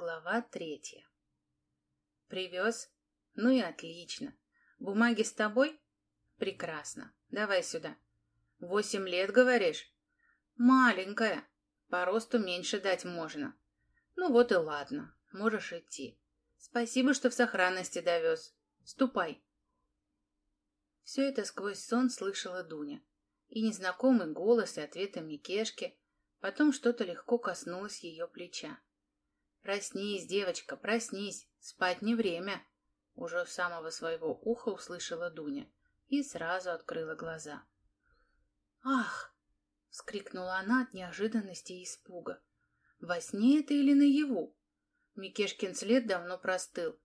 Глава третья. Привез? Ну и отлично. Бумаги с тобой? Прекрасно. Давай сюда. Восемь лет, говоришь? Маленькая. По росту меньше дать можно. Ну вот и ладно. Можешь идти. Спасибо, что в сохранности довез. Ступай. Все это сквозь сон слышала Дуня. И незнакомый голос, и ответы Микешки. Потом что-то легко коснулось ее плеча. «Проснись, девочка, проснись, спать не время!» Уже у самого своего уха услышала Дуня и сразу открыла глаза. «Ах!» — вскрикнула она от неожиданности и испуга. «Во сне это или наяву?» Микешкин след давно простыл.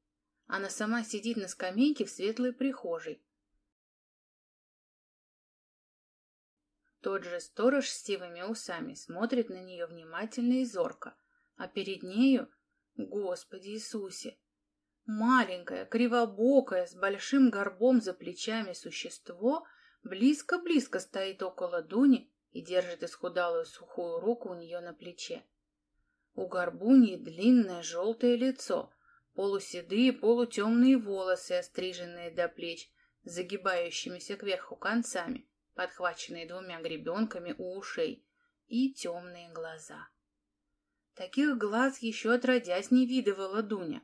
Она сама сидит на скамейке в светлой прихожей. Тот же сторож с сивыми усами смотрит на нее внимательно и зорко, а перед нею, Господи Иисусе, маленькое, кривобокое, с большим горбом за плечами существо близко-близко стоит около Дуни и держит исхудалую сухую руку у нее на плече. У горбуньи длинное желтое лицо, полуседые полутемные волосы, остриженные до плеч, загибающимися кверху концами, подхваченные двумя гребенками у ушей, и темные глаза. Таких глаз еще отродясь не видывала Дуня.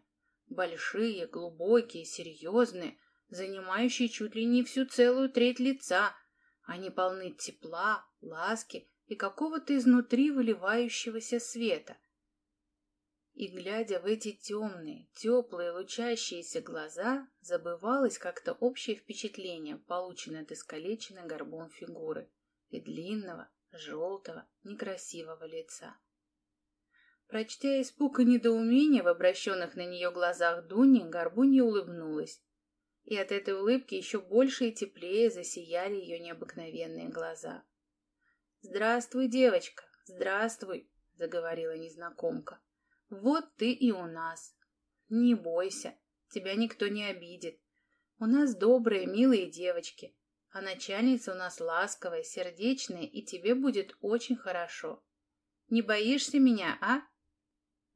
Большие, глубокие, серьезные, занимающие чуть ли не всю целую треть лица. Они полны тепла, ласки и какого-то изнутри выливающегося света. И, глядя в эти темные, теплые, лучащиеся глаза, забывалось как-то общее впечатление, полученное от искалеченной горбом фигуры и длинного, желтого, некрасивого лица. Прочтя испуг и недоумение в обращенных на нее глазах Дуни, Горбунья улыбнулась. И от этой улыбки еще больше и теплее засияли ее необыкновенные глаза. «Здравствуй, девочка, здравствуй», — заговорила незнакомка. «Вот ты и у нас. Не бойся, тебя никто не обидит. У нас добрые, милые девочки, а начальница у нас ласковая, сердечная, и тебе будет очень хорошо. Не боишься меня, а?»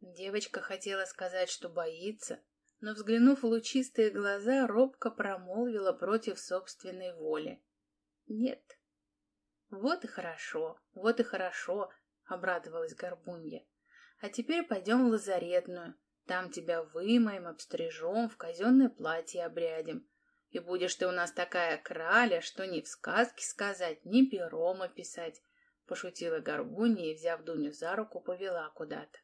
Девочка хотела сказать, что боится, но, взглянув в лучистые глаза, робко промолвила против собственной воли. «Нет». «Вот и хорошо, вот и хорошо», — обрадовалась Горбунья. «А теперь пойдем в лазаретную. Там тебя вымоем, обстрижем, в казенное платье обрядем. И будешь ты у нас такая краля, что ни в сказке сказать, ни пером описать», — пошутила Горбунья и, взяв Дуню за руку, повела куда-то.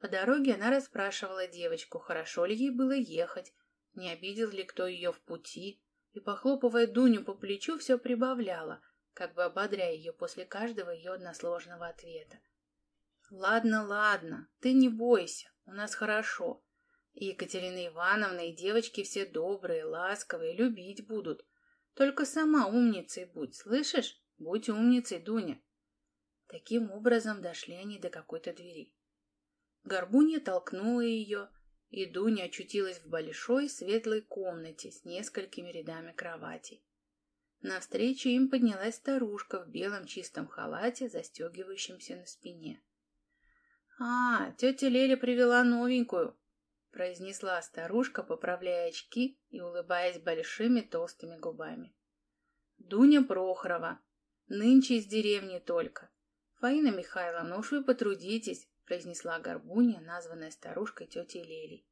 По дороге она расспрашивала девочку, хорошо ли ей было ехать, не обидел ли кто ее в пути, и, похлопывая Дуню по плечу, все прибавляла, как бы ободряя ее после каждого ее односложного ответа. «Ладно, ладно, ты не бойся, у нас хорошо. И Екатерина Ивановна, и девочки все добрые, ласковые, любить будут. Только сама умницей будь, слышишь? Будь умницей, Дуня». Таким образом дошли они до какой-то двери. Горбунья толкнула ее, и Дуня очутилась в большой светлой комнате с несколькими рядами кроватей. Навстречу им поднялась старушка в белом чистом халате, застегивающемся на спине. «А, тетя Леля привела новенькую», — произнесла старушка, поправляя очки и улыбаясь большими толстыми губами. «Дуня Прохорова. Нынче из деревни только. Фаина Михайловна, уж вы потрудитесь, произнесла горбунья, названная старушкой тетей Лелей.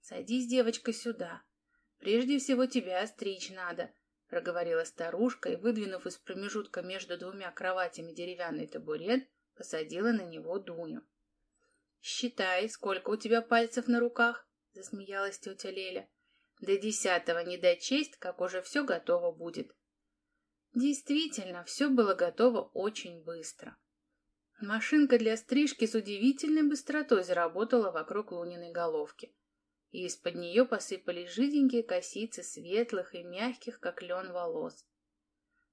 «Садись, девочка, сюда. Прежде всего тебя стричь надо», — проговорила старушка и, выдвинув из промежутка между двумя кроватями деревянный табурет, посадила на него Дуню. «Считай, сколько у тебя пальцев на руках?» — засмеялась тетя Леля. «До десятого не дочесть, как уже все готово будет». Действительно, все было готово очень быстро. Машинка для стрижки с удивительной быстротой заработала вокруг Луниной головки, и из-под нее посыпались жиденькие косицы светлых и мягких, как лен волос.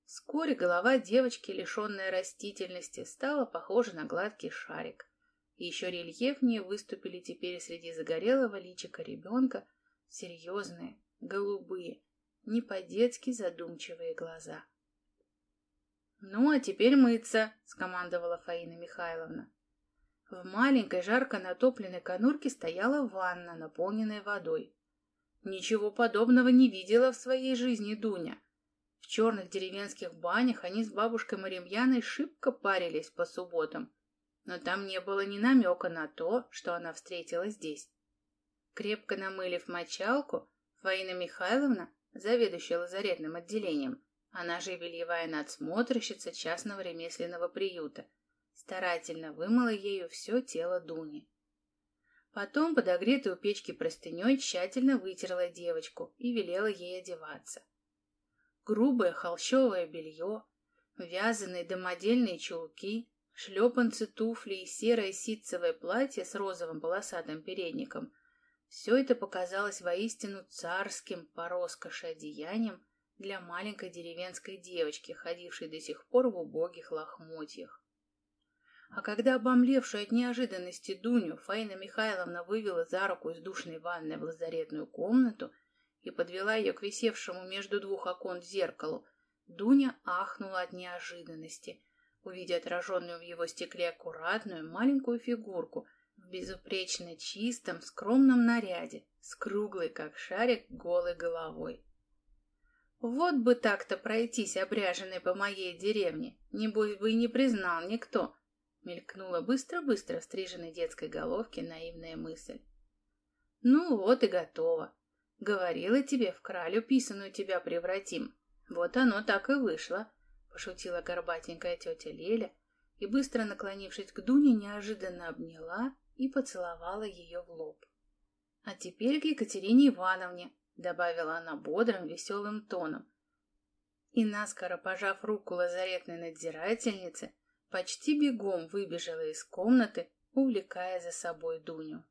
Вскоре голова девочки, лишенная растительности, стала похожа на гладкий шарик, и еще рельефнее выступили теперь среди загорелого личика ребенка серьезные, голубые, не по-детски задумчивые глаза. «Ну, а теперь мыться», — скомандовала Фаина Михайловна. В маленькой жарко натопленной конурке стояла ванна, наполненная водой. Ничего подобного не видела в своей жизни Дуня. В черных деревенских банях они с бабушкой Маримьяной шибко парились по субботам, но там не было ни намека на то, что она встретила здесь. Крепко намылив мочалку, Фаина Михайловна, заведующая лазаретным отделением, она же бельевая надсмотрщица частного ремесленного приюта, старательно вымыла ею все тело Дуни. Потом, подогретой у печки простыней, тщательно вытерла девочку и велела ей одеваться. Грубое холщовое белье, вязаные домодельные чулки, шлепанцы туфли и серое ситцевое платье с розовым полосатым передником — все это показалось воистину царским по роскоши одеянием для маленькой деревенской девочки, ходившей до сих пор в убогих лохмотьях. А когда обомлевшую от неожиданности Дуню Фаина Михайловна вывела за руку из душной ванной в лазаретную комнату и подвела ее к висевшему между двух окон зеркалу, Дуня ахнула от неожиданности, увидя отраженную в его стекле аккуратную маленькую фигурку в безупречно чистом, скромном наряде, с круглой, как шарик, голой головой. Вот бы так-то пройтись, обряженной по моей деревне, небось бы и не признал никто, Мелькнула быстро-быстро в стриженной детской головке наивная мысль. Ну вот и готово. Говорила тебе, в кралю писаную тебя превратим. Вот оно так и вышло, пошутила горбатенькая тетя Леля и, быстро наклонившись к Дуне, неожиданно обняла и поцеловала ее в лоб. А теперь к Екатерине Ивановне, добавила она бодрым, веселым тоном. И наскоро пожав руку лазаретной надзирательнице, почти бегом выбежала из комнаты, увлекая за собой Дуню.